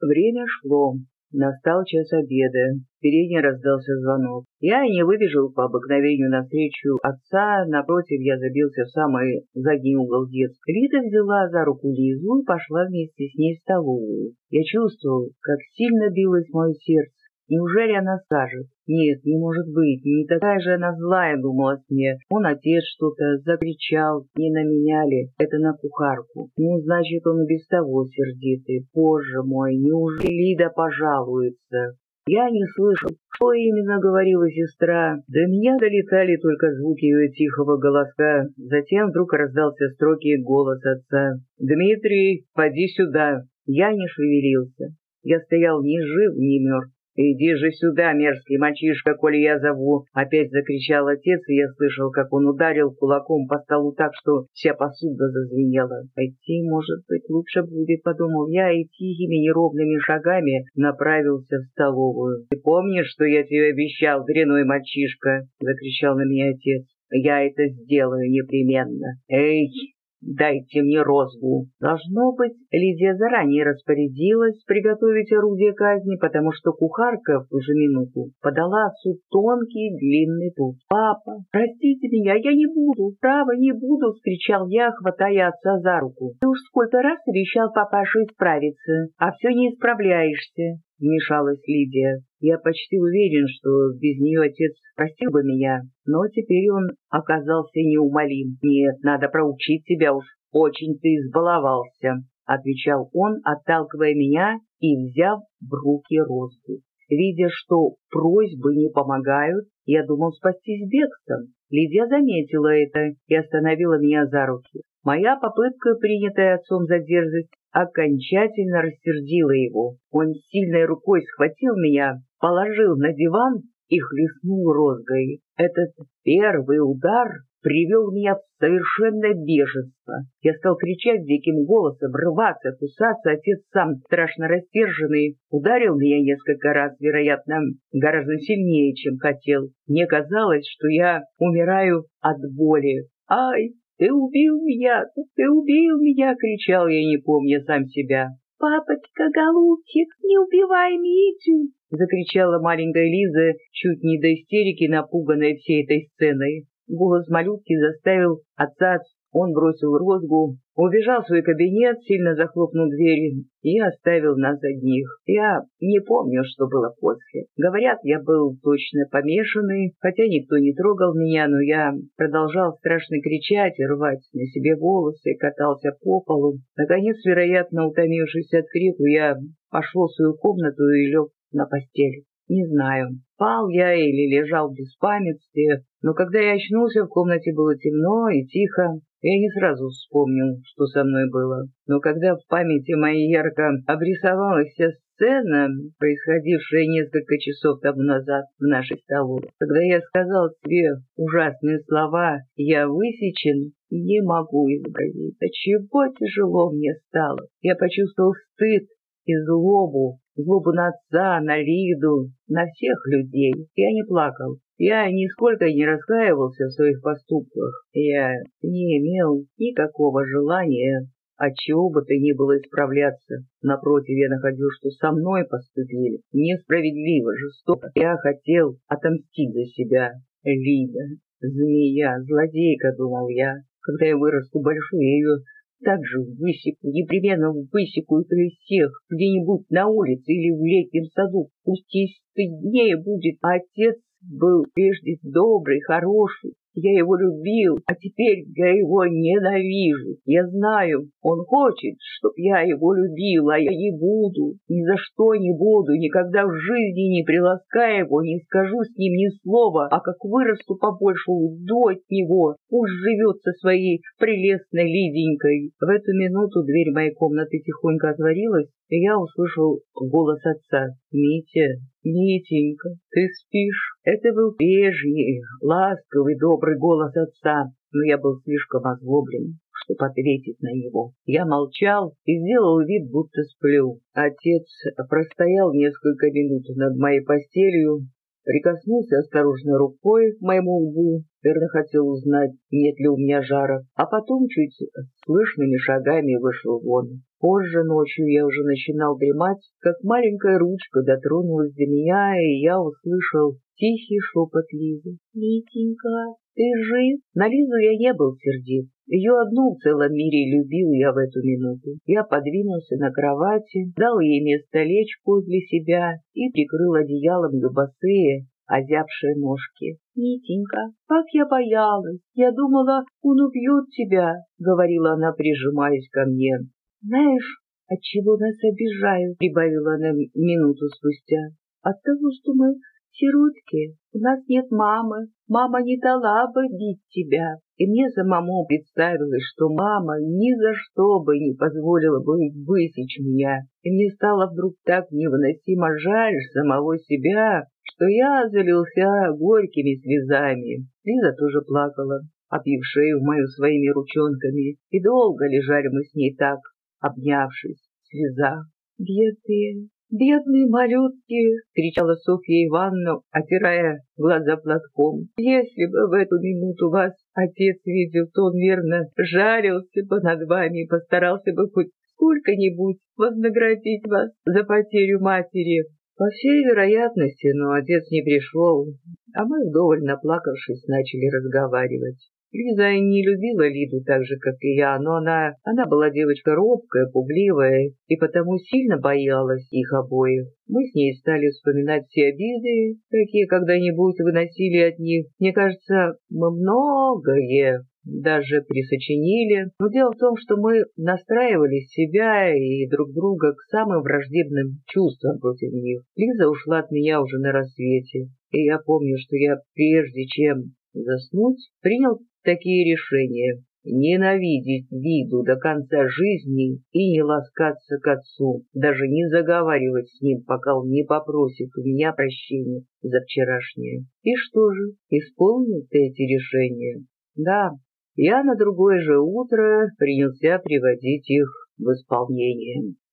Время шло. Настал час обеда. В раздался звонок. Я не выбежал по обыкновению навстречу отца. Напротив, я забился в самый задний угол детской. Лида взяла за руку Лизу и пошла вместе с ней в столовую. Я чувствовал, как сильно билось мое сердце. Неужели она скажет? Нет, не может быть, не такая же она злая, думалась мне. Он отец что-то закричал, не на меня ли, это на кухарку. Ну, значит, он и без того сердитый. Боже мой, неужели Лида пожалуется? Я не слышал, что именно говорила сестра. До меня долетали только звуки ее тихого голоска. Затем вдруг раздался строгий голос отца. «Дмитрий, поди сюда!» Я не шевелился. Я стоял ни жив, ни мертв. «Иди же сюда, мерзкий мальчишка, коли я зову!» Опять закричал отец, и я слышал, как он ударил кулаком по столу так, что вся посуда зазвенела. «Пойти, может быть, лучше будет», — подумал я, и тихими неровными шагами направился в столовую. «Ты помнишь, что я тебе обещал, дряной мальчишка?» — закричал на меня отец. «Я это сделаю непременно. Эй, Дайте мне розгу. Должно быть, Лидия заранее распорядилась приготовить орудие казни, потому что кухарка в ту же минуту подала отцу тонкий длинный путь. «Папа, простите меня, я не буду, право не буду!» — скричал я, хватая отца за руку. «Ты уж сколько раз обещал папаше исправиться, а все не исправляешься!» — вмешалась Лидия. Я почти уверен, что без нее отец простил бы меня, но теперь он оказался неумолим. «Нет, надо проучить тебя уж, очень ты избаловался», — отвечал он, отталкивая меня и взяв в руки розгу. Видя, что просьбы не помогают, я думал спастись бегством. Лидия заметила это и остановила меня за руки. Моя попытка, принятая отцом за дерзость, окончательно рассердила его. Он сильной рукой схватил меня, положил на диван и хлестнул розгой. Этот первый удар привел меня в совершенное бешенство. Я стал кричать диким голосом, рваться, кусаться. Отец сам, страшно растерженный, ударил меня несколько раз, вероятно, гораздо сильнее, чем хотел. Мне казалось, что я умираю от боли. «Ай, «Ты убил меня! Ты убил меня!» — кричал я, не помня сам себя. «Папочка, голубчик, не убивай Митю!» — закричала маленькая Лиза, чуть не до истерики, напуганная всей этой сценой. Голос малютки заставил отца он бросил розгу, убежал в свой кабинет, сильно захлопнул дверь и оставил нас одних. Я не помню, что было после. Говорят, я был точно помешанный, хотя никто не трогал меня, но я продолжал страшно кричать и рвать на себе волосы, катался по полу. Наконец, вероятно, утомившись от крику, я пошел в свою комнату и лег на постель. Не знаю, спал я или лежал в беспамятстве, но когда я очнулся, в комнате было темно и тихо. Я не сразу вспомнил, что со мной было, но когда в памяти моей ярко обрисовалась вся сцена, происходившая несколько часов тому назад в нашей столовой, когда я сказал себе ужасные слова «я высечен», не могу изобразить, от чего тяжело мне стало. Я почувствовал стыд и злобу, злобу на отца, на Лиду, на всех людей. Я не плакал. Я нисколько не раскаивался в своих поступках. Я не имел никакого желания от чего бы то ни было исправляться. Напротив, я находил, что со мной поступили несправедливо, жестоко. Я хотел отомстить за себя. Лида, змея, злодейка, думал я. Когда я вырасту большую, я ее также высеку, непременно высеку и при всех, где-нибудь на улице или в летнем саду. Пусть и стыднее будет, а отец был прежде добрый, хороший, я его любил, а теперь я его ненавижу. Я знаю, он хочет, чтоб я его любил, а я не буду. Ни за что не буду, никогда в жизни не приласкаю его, не скажу с ним ни слова, а как вырасту побольше, уйду от него. Пусть живет со своей прелестной Лиденькой. В эту минуту дверь моей комнаты тихонько отворилась, и я услышал голос отца. «Митя, Митенька, ты спишь?» Это был прежний, ласковый, добрый голос отца, но я был слишком озлоблен, чтобы ответить на него. Я молчал и сделал вид, будто сплю. Отец простоял несколько минут над моей постелью, прикоснулся осторожно рукой к моему лбу, верно хотел узнать, нет ли у меня жара, а потом чуть слышными шагами вышел вон. Позже ночью я уже начинал дремать, как маленькая ручка дотронулась до меня, и я услышал тихий шепот Лизы. «Литенька, ты жив?» На Лизу я не был сердит. Ее одну в целом мире любил я в эту минуту. Я подвинулся на кровати, дал ей местолечку для себя и прикрыл одеялом ее босые, озябшие ножки. «Нитенька, как я боялась! Я думала, он убьет тебя!» — говорила она, прижимаясь ко мне. «Знаешь, отчего нас обижают?» — прибавила она минуту спустя. «От того, что мы сиротки, у нас нет мамы, мама не дала бы бить тебя». И мне самому представилось, что мама ни за что бы не позволила бы высечь меня. И мне стало вдруг так невыносимо жаль самого себя, что я залился горькими слезами. Лиза тоже плакала, опив шею мою своими ручонками, и долго лежали мы с ней так, обнявшись, в слезах. «Бедные, бедные малютки!» — кричала Софья Ивановна, отирая глаза платком. «Если бы в эту минуту вас отец видел, то он, верно, жарился бы над вами и постарался бы хоть сколько-нибудь вознаградить вас за потерю матери. По всей вероятности, но отец не пришел, а мы, вдоволь наплакавшись, начали разговаривать. Лиза не любила Лиду так же, как и я, но она, она была девочка робкая, пугливая и потому сильно боялась их обоих. Мы с ней стали вспоминать все обиды, какие когда-нибудь выносили от них. Мне кажется, мы многое даже присочинили. Но дело в том, что мы настраивали себя и друг друга к самым враждебным чувствам против них. Лиза ушла от меня уже на рассвете, и я помню, что я прежде чем заснуть, принял такие решения. Ненавидеть виду до конца жизни и не ласкаться к отцу, даже не заговаривать с ним, пока он не попросит у меня прощения за вчерашнее. И что же, исполнил ты эти решения? Да, я на другое же утро принялся приводить их в исполнение.